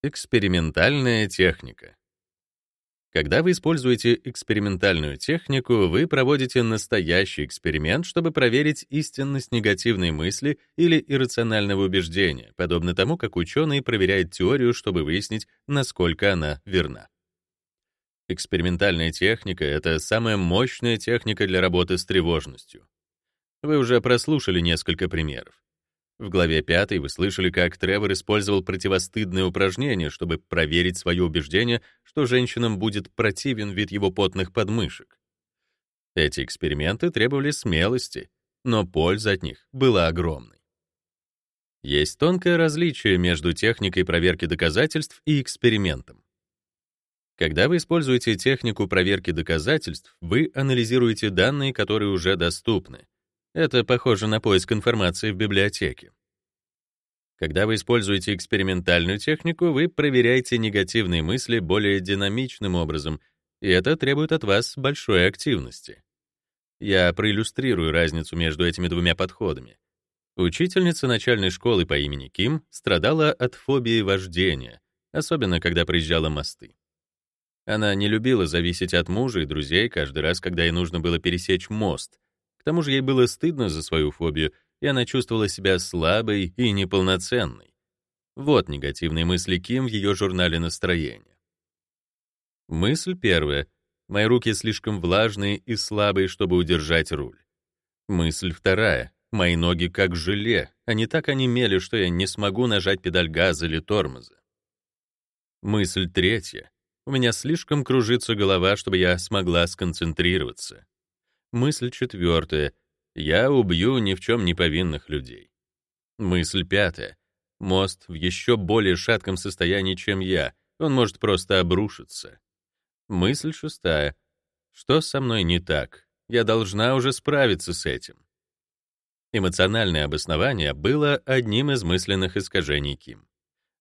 Экспериментальная техника. Когда вы используете экспериментальную технику, вы проводите настоящий эксперимент, чтобы проверить истинность негативной мысли или иррационального убеждения, подобно тому, как ученый проверяет теорию, чтобы выяснить, насколько она верна. Экспериментальная техника — это самая мощная техника для работы с тревожностью. Вы уже прослушали несколько примеров. В главе 5 вы слышали, как Тревор использовал противостыдные упражнения, чтобы проверить свое убеждение, что женщинам будет противен вид его потных подмышек. Эти эксперименты требовали смелости, но польза от них была огромной. Есть тонкое различие между техникой проверки доказательств и экспериментом. Когда вы используете технику проверки доказательств, вы анализируете данные, которые уже доступны, это похоже на поиск информации в библиотеке. Когда вы используете экспериментальную технику, вы проверяете негативные мысли более динамичным образом, и это требует от вас большой активности. Я проиллюстрирую разницу между этими двумя подходами. Учительница начальной школы по имени Ким страдала от фобии вождения, особенно когда проезжала мосты. Она не любила зависеть от мужа и друзей каждый раз, когда ей нужно было пересечь мост, тому же ей было стыдно за свою фобию, и она чувствовала себя слабой и неполноценной. Вот негативные мысли Ким в ее журнале настроения. Мысль первая. Мои руки слишком влажные и слабые, чтобы удержать руль. Мысль вторая. Мои ноги как желе, они так онемели, что я не смогу нажать педаль газа или тормоза. Мысль третья. У меня слишком кружится голова, чтобы я смогла сконцентрироваться. Мысль четвертая. Я убью ни в чем не повинных людей. Мысль пятая. Мост в еще более шатком состоянии, чем я. Он может просто обрушиться. Мысль шестая. Что со мной не так? Я должна уже справиться с этим. Эмоциональное обоснование было одним из мысленных искажений Ким.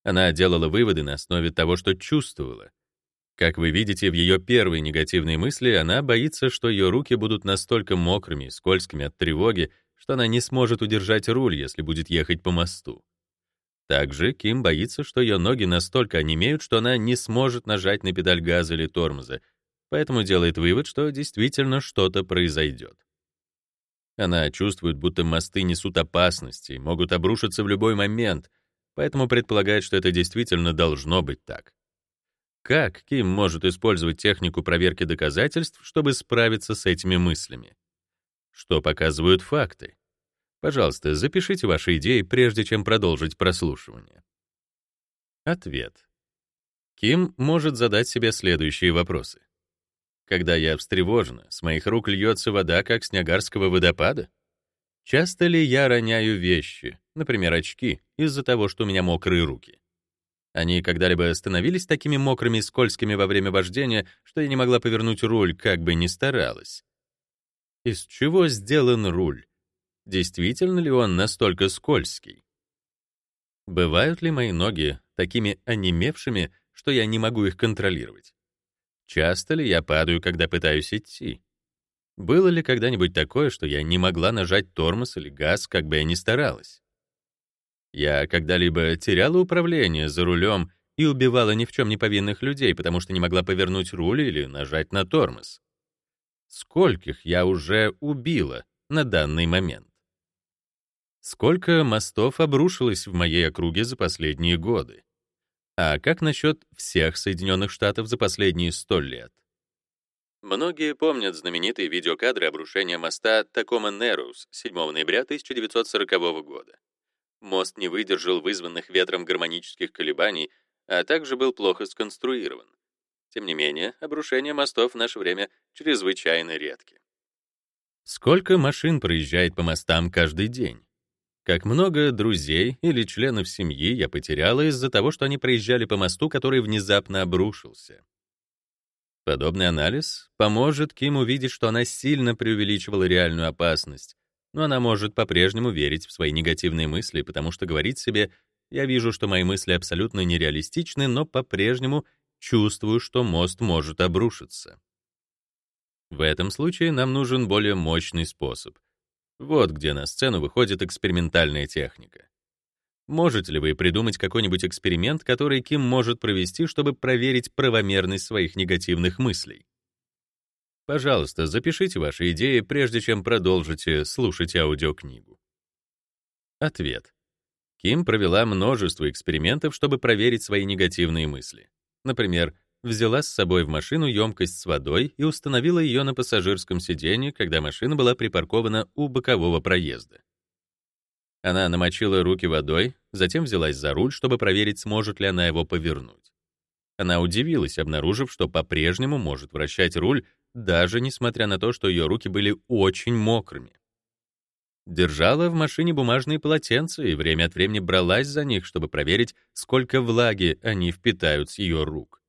Она делала выводы на основе того, что чувствовала, как вы видите, в ее первой негативной мысли она боится, что ее руки будут настолько мокрыми и скользкими от тревоги, что она не сможет удержать руль, если будет ехать по мосту. Также Ким боится, что ее ноги настолько онемеют, что она не сможет нажать на педаль газа или тормоза, поэтому делает вывод, что действительно что-то произойдет. Она чувствует, будто мосты несут опасности и могут обрушиться в любой момент, поэтому предполагает, что это действительно должно быть так. Как Ким может использовать технику проверки доказательств, чтобы справиться с этими мыслями? Что показывают факты? Пожалуйста, запишите ваши идеи, прежде чем продолжить прослушивание. Ответ. Ким может задать себе следующие вопросы. Когда я встревожена, с моих рук льется вода, как с Ниагарского водопада? Часто ли я роняю вещи, например, очки, из-за того, что у меня мокрые руки? Они когда-либо становились такими мокрыми и скользкими во время вождения, что я не могла повернуть руль, как бы ни старалась. Из чего сделан руль? Действительно ли он настолько скользкий? Бывают ли мои ноги такими онемевшими, что я не могу их контролировать? Часто ли я падаю, когда пытаюсь идти? Было ли когда-нибудь такое, что я не могла нажать тормоз или газ, как бы я ни старалась? Я когда-либо теряла управление за рулем и убивала ни в чем не повинных людей, потому что не могла повернуть руль или нажать на тормоз. Скольких я уже убила на данный момент? Сколько мостов обрушилось в моей округе за последние годы? А как насчет всех Соединенных Штатов за последние сто лет? Многие помнят знаменитые видеокадры обрушения моста Такома Нерус 7 ноября 1940 года. Мост не выдержал вызванных ветром гармонических колебаний, а также был плохо сконструирован. Тем не менее, обрушения мостов в наше время чрезвычайно редки. Сколько машин проезжает по мостам каждый день? Как много друзей или членов семьи я потеряла из-за того, что они проезжали по мосту, который внезапно обрушился. Подобный анализ поможет Ким увидеть, что она сильно преувеличивала реальную опасность, но она может по-прежнему верить в свои негативные мысли, потому что говорит себе «я вижу, что мои мысли абсолютно нереалистичны, но по-прежнему чувствую, что мост может обрушиться». В этом случае нам нужен более мощный способ. Вот где на сцену выходит экспериментальная техника. Можете ли вы придумать какой-нибудь эксперимент, который Ким может провести, чтобы проверить правомерность своих негативных мыслей? Пожалуйста, запишите ваши идеи, прежде чем продолжите слушать аудиокнигу. Ответ. Ким провела множество экспериментов, чтобы проверить свои негативные мысли. Например, взяла с собой в машину емкость с водой и установила ее на пассажирском сиденье, когда машина была припаркована у бокового проезда. Она намочила руки водой, затем взялась за руль, чтобы проверить, сможет ли она его повернуть. Она удивилась, обнаружив, что по-прежнему может вращать руль, даже несмотря на то, что ее руки были очень мокрыми. Держала в машине бумажные полотенца и время от времени бралась за них, чтобы проверить, сколько влаги они впитают с ее рук.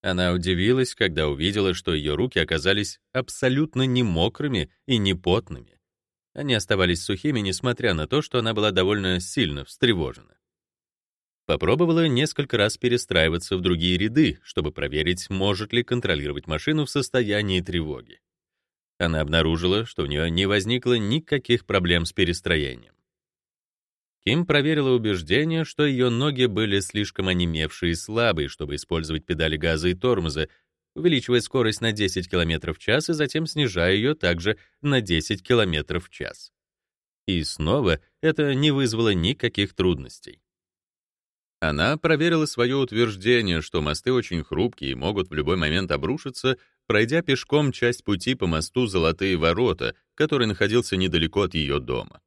Она удивилась, когда увидела, что ее руки оказались абсолютно не мокрыми и не потными. Они оставались сухими, несмотря на то, что она была довольно сильно встревожена. Попробовала несколько раз перестраиваться в другие ряды, чтобы проверить, может ли контролировать машину в состоянии тревоги. Она обнаружила, что у нее не возникло никаких проблем с перестроением. Ким проверила убеждение, что ее ноги были слишком онемевшие и слабые, чтобы использовать педали газа и тормоза, увеличивая скорость на 10 км в час и затем снижая ее также на 10 км в час. И снова это не вызвало никаких трудностей. Она проверила свое утверждение, что мосты очень хрупкие и могут в любой момент обрушиться, пройдя пешком часть пути по мосту Золотые ворота, который находился недалеко от ее дома.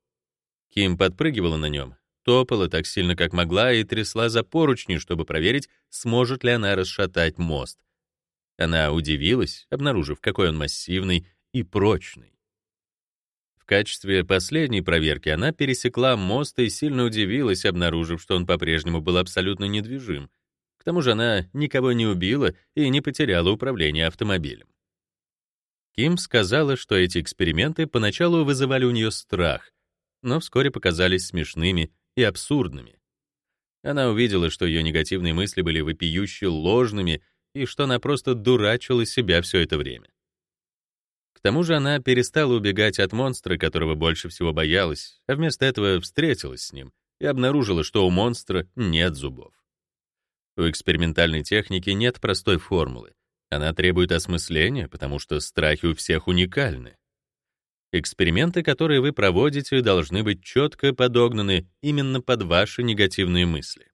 Ким подпрыгивала на нем, топала так сильно, как могла, и трясла за поручни, чтобы проверить, сможет ли она расшатать мост. Она удивилась, обнаружив, какой он массивный и прочный. В качестве последней проверки она пересекла мост и сильно удивилась, обнаружив, что он по-прежнему был абсолютно недвижим. К тому же она никого не убила и не потеряла управление автомобилем. Ким сказала, что эти эксперименты поначалу вызывали у нее страх, но вскоре показались смешными и абсурдными. Она увидела, что ее негативные мысли были вопиюще ложными и что она просто дурачила себя все это время. К тому же она перестала убегать от монстра, которого больше всего боялась, а вместо этого встретилась с ним и обнаружила, что у монстра нет зубов. У экспериментальной техники нет простой формулы. Она требует осмысления, потому что страхи у всех уникальны. Эксперименты, которые вы проводите, должны быть четко подогнаны именно под ваши негативные мысли.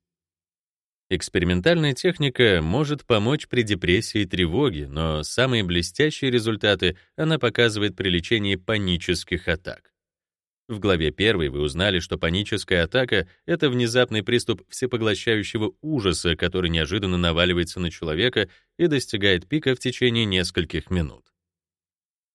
Экспериментальная техника может помочь при депрессии и тревоге, но самые блестящие результаты она показывает при лечении панических атак. В главе 1 вы узнали, что паническая атака — это внезапный приступ всепоглощающего ужаса, который неожиданно наваливается на человека и достигает пика в течение нескольких минут.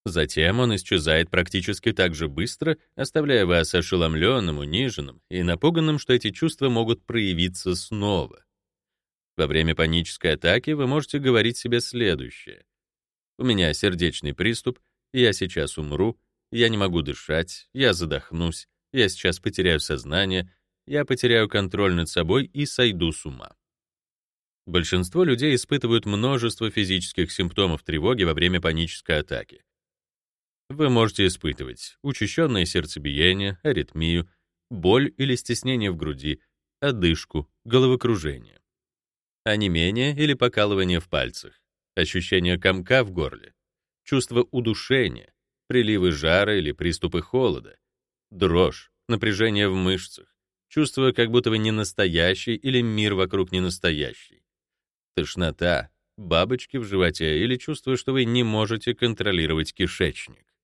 Затем он исчезает практически так же быстро, оставляя вас ошеломленным, униженным и напуганным, что эти чувства могут проявиться снова. Во время панической атаки вы можете говорить себе следующее. «У меня сердечный приступ, я сейчас умру, я не могу дышать, я задохнусь, я сейчас потеряю сознание, я потеряю контроль над собой и сойду с ума». Большинство людей испытывают множество физических симптомов тревоги во время панической атаки. Вы можете испытывать учащенное сердцебиение, аритмию, боль или стеснение в груди, одышку, головокружение, онемение или покалывание в пальцах, ощущение комка в горле, чувство удушения, приливы жара или приступы холода, дрожь, напряжение в мышцах, чувство, как будто вы не настоящий или мир вокруг не настоящий, тошнота, бабочки в животе или чувство, что вы не можете контролировать кишечник.